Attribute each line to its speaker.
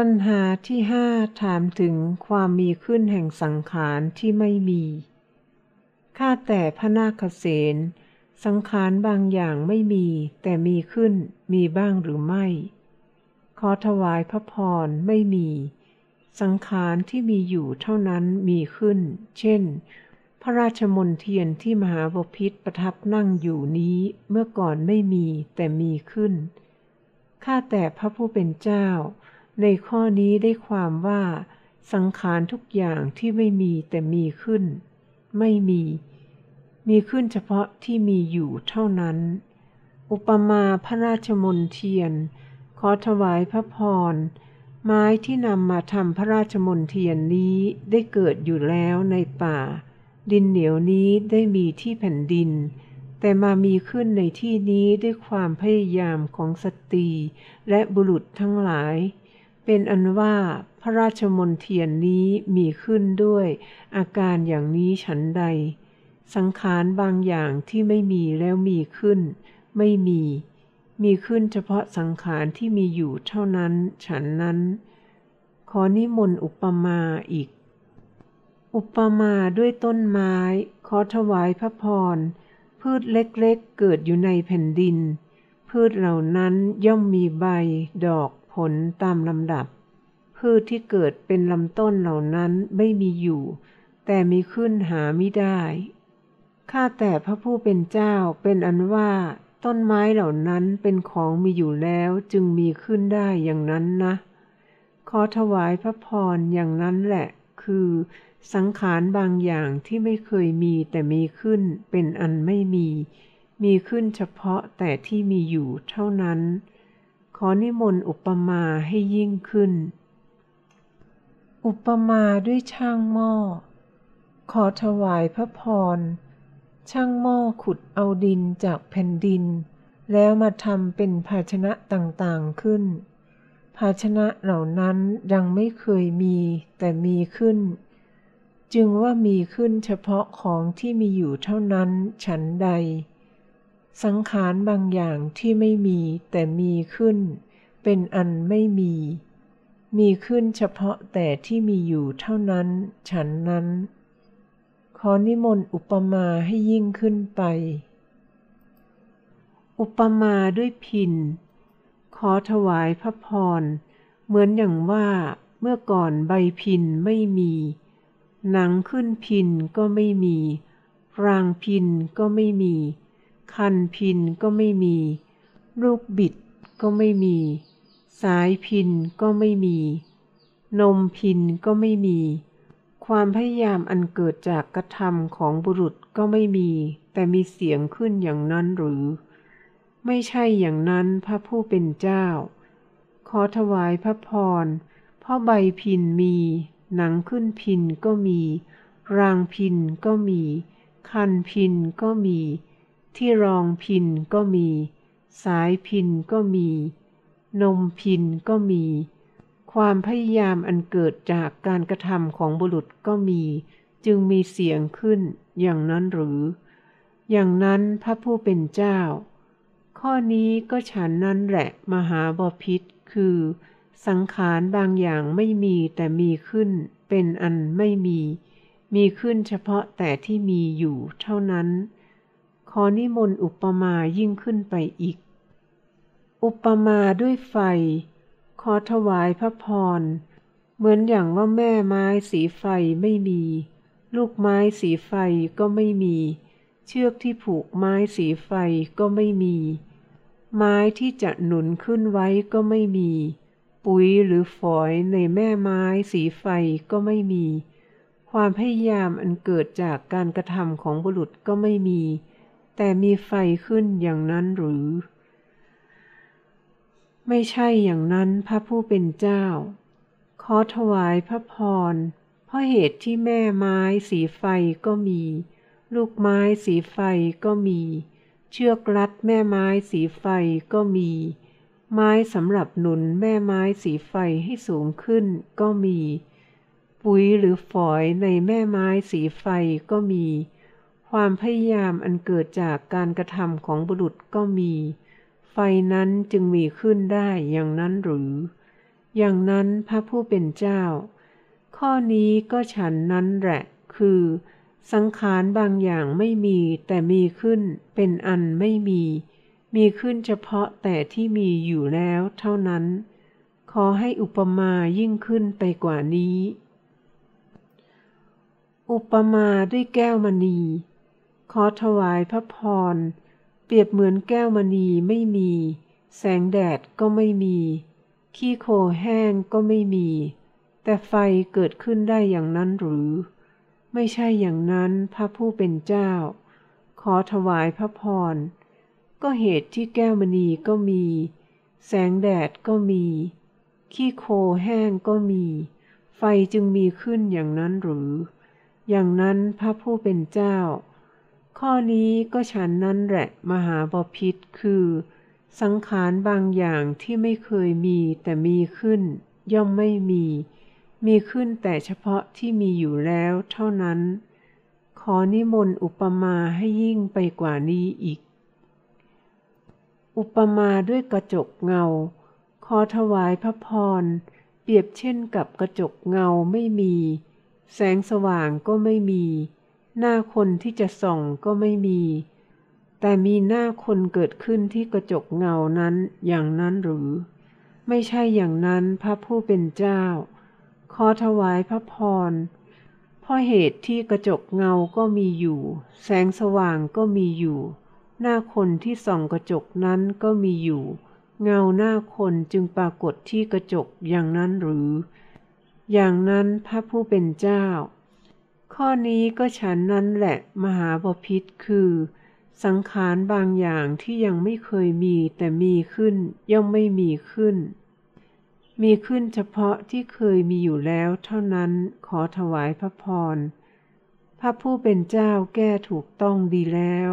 Speaker 1: ปัญหาที่ห้าถามถึงความมีขึ้นแห่งสังขารที่ไม่มี ข้าแต่พระนาคเษนสังขารบางอย่างไม่มี แต่มีขึ้นมีบ้างหรือไม่ ขอถวายพระพรไม่มี สังขารที่มีอยู่เท่านั้นมีขึ้น เช่น พระราชมนเทียนที่มหาบพิษประทับนั่งอยู่นี้เมื่อก่อนไม่มีแต่มีขึ้น ข้าแต่พระผู้เป็นเจ้า ในข้อนี้ได้ความว่า สังขารทุกอย่างที่ไม่มีแต่มีขึ้น ไม่มี มีขึ้นเฉพาะที่มีอยู่เท่านั้น อุปมาพระราชมนเทียน ขอถวายพระพร ไม้ที่นำมาทำพระราชมนเทียนนี้ได้เกิดอยู่แล้วในป่า ดินเหนียวนี้ได้มีที่แผ่นดินแต่มามีขึ้นในที่นี้ด้วยความพยายามของสตรีและบุรุษทั้งหลาย เป็นอันว่าพระราชมนเทียนนี้มีขึ้นด้วยอาการอย่างนี้ฉันใด สังขารบางอย่างที่ไม่มีแล้วมีขึ้น ไม่มี มีขึ้นเฉพาะสังขารที่มีอยู่เท่านั้นฉันนั้น ขอนิมนต์อุปมาอีก อุปมาด้วยต้นไม้ ขอถวายพระพร พืชเล็กๆเกิดอยู่ในแผ่นดินพืชเหล่านั้นย่อมมีใบ ดอก ผลตามลำดับ พืชที่เกิดเป็นลำต้นเหล่านั้นไม่มีอยู่ แต่มีขึ้นหาไม่ได้ ข้าแต่พระผู้เป็นเจ้าเป็นอันว่าต้นไม้เหล่านั้นเป็นของมีอยู่แล้วจึงมีขึ้นได้อย่างนั้นนะ ขอถวายพระพรอย่างนั้นแหละ คือสังขารบางอย่างที่ไม่เคยมีแต่มีขึ้นเป็นอันไม่มี มีขึ้นเฉพาะแต่ที่มีอยู่เท่านั้น ขอนิมนต์อุปมาให้ยิ่งขึ้น อุปมาด้วยช่างหม้อ ขอถวายพระพร ช่างหม้อขุดเอาดินจากแผ่นดิน แล้วมาทำเป็นภาชนะต่างๆขึ้น ภาชนะเหล่านั้นยังไม่เคยมีแต่มีขึ้น จึงว่ามีขึ้นเฉพาะของที่มีอยู่เท่านั้นฉันใด สังขารบางอย่างที่ไม่มีแต่มีขึ้น เป็นอันไม่มี มีขึ้นเฉพาะแต่ที่มีอยู่เท่านั้น ฉันนั้น ขอนิมนต์อุปมาให้ยิ่งขึ้นไป อุปมาด้วยพิน ขอถวายพระพร เหมือนอย่างว่าเมื่อก่อนใบพินไม่มี หนังขึ้นพินก็ไม่มี รางพินก็ไม่มี คันพินก็ไม่มี ลูกบิดก็ไม่มี สายพินก็ไม่มี นมพินก็ไม่มี ความพยายามอันเกิดจากกระทำของบุรุษก็ไม่มี แต่มีเสียงขึ้นอย่างนั้นหรือ ไม่ใช่อย่างนั้นพระผู้เป็นเจ้า ขอถวายพระพรเพราะใบพินมี หนังขึ้นพินก็มี รางพินก็มี คันพินก็มี ที่รองพินก็มี สายพินก็มี นมพินก็มี ความพยายามอันเกิดจากการกระทำของบุรุษก็มี จึงมีเสียงขึ้นอย่างนั้นหรือ อย่างนั้นพระผู้เป็นเจ้า ข้อนี้ก็ฉันนั้นแหละมหาบาพิษคือ สังขารบางอย่างไม่มีแต่มีขึ้นเป็นอันไม่มี มีขึ้นเฉพาะแต่ที่มีอยู่เท่านั้น อนิมนต์อุปมายิ่งขึ้นไปอีก อุปมาด้วยไฟ ขอถวายพระพร เหมือนอย่างว่าแม่ไม้สีไฟไม่มี ลูกไม้สีไฟก็ไม่มี เชือกที่ผูกไม้สีไฟก็ไม่มี ไม้ที่จะหนุนขึ้นไว้ก็ไม่มี ปุ๋ยหรือฝอยในแม่ไม้สีไฟก็ไม่มีความพยายามอันเกิดจากการกระทำของบุรุษก็ไม่มี แต่มีไฟขึ้นอย่างนั้นหรือ ไม่ใช่อย่างนั้นพระผู้เป็นเจ้า ขอถวายพระพร เพราะเหตุที่แม่ไม้สีไฟก็มี ลูกไม้สีไฟก็มี เชือกรัดแม่ไม้สีไฟก็มี ไม้สำหรับหนุนแม่ไม้สีไฟให้สูงขึ้นก็มี ปุ๋ยหรือฝอยในแม่ไม้สีไฟก็มี ความพยายามอันเกิดจากการกระทำของบุรุษก็มี ไฟนั้นจึงมีขึ้นได้อย่างนั้นหรือ อย่างนั้นพระผู้เป็นเจ้า ข้อนี้ก็ฉันนั้นแหละ คือ สังขารบางอย่างไม่มีแต่มีขึ้นเป็นอันไม่มี มีขึ้นเฉพาะแต่ที่มีอยู่แล้วเท่านั้น ขอให้อุปมายิ่งขึ้นไปกว่านี้อุปมาด้วยแก้วมณี ขอถวายพระพร เปรียบเหมือนแก้วมณีไม่มี แสงแดดก็ไม่มี ขี้โคแห้งก็ไม่มี แต่ไฟเกิดขึ้นได้อย่างนั้นหรือ ไม่ใช่อย่างนั้นพระผู้เป็นเจ้า ขอถวายพระพร ก็เหตุที่แก้วมณีก็มี แสงแดดก็มี ขี้โคแห้งก็มี ไฟจึงมีขึ้นอย่างนั้นหรือ อย่างนั้นพระผู้เป็นเจ้า ข้อนี้ก็ฉันนั้นแหละมหาบพิษคือ สังขารบางอย่างที่ไม่เคยมีแต่มีขึ้น ย่อมไม่มี มีขึ้นแต่เฉพาะที่มีอยู่แล้วเท่านั้น ขอนิมนต์อุปมาให้ยิ่งไปกว่านี้อีก อุปมาด้วยกระจกเงา ขอถวายพระพร เปรียบเช่นกับกระจกเงาไม่มี แสงสว่างก็ไม่มี หน้าคนที่จะส่องก็ไม่มี แต่มีหน้าคนเกิดขึ้นที่กระจกเงานั้นอย่างนั้นหรือ ไม่ใช่อย่างนั้นพระผู้เป็นเจ้า ขอถวายพระพรเพราะเหตุที่กระจกเงาก็มีอยู่ แสงสว่างก็มีอยู่ หน้าคนที่ส่องกระจกนั้นก็มีอยู่ เงาหน้าคนจึงปรากฏที่กระจกอย่างนั้นหรือ อย่างนั้นพระผู้เป็นเจ้า ข้อนี้ก็ฉันนั้นแหละมหาบพิษคือ สังขารบางอย่างที่ยังไม่เคยมีแต่มีขึ้นย่อมไม่มีขึ้น มีขึ้นเฉพาะที่เคยมีอยู่แล้วเท่านั้นขอถวายพระพร พระผู้เป็นเจ้าแก้ถูกต้องดีแล้ว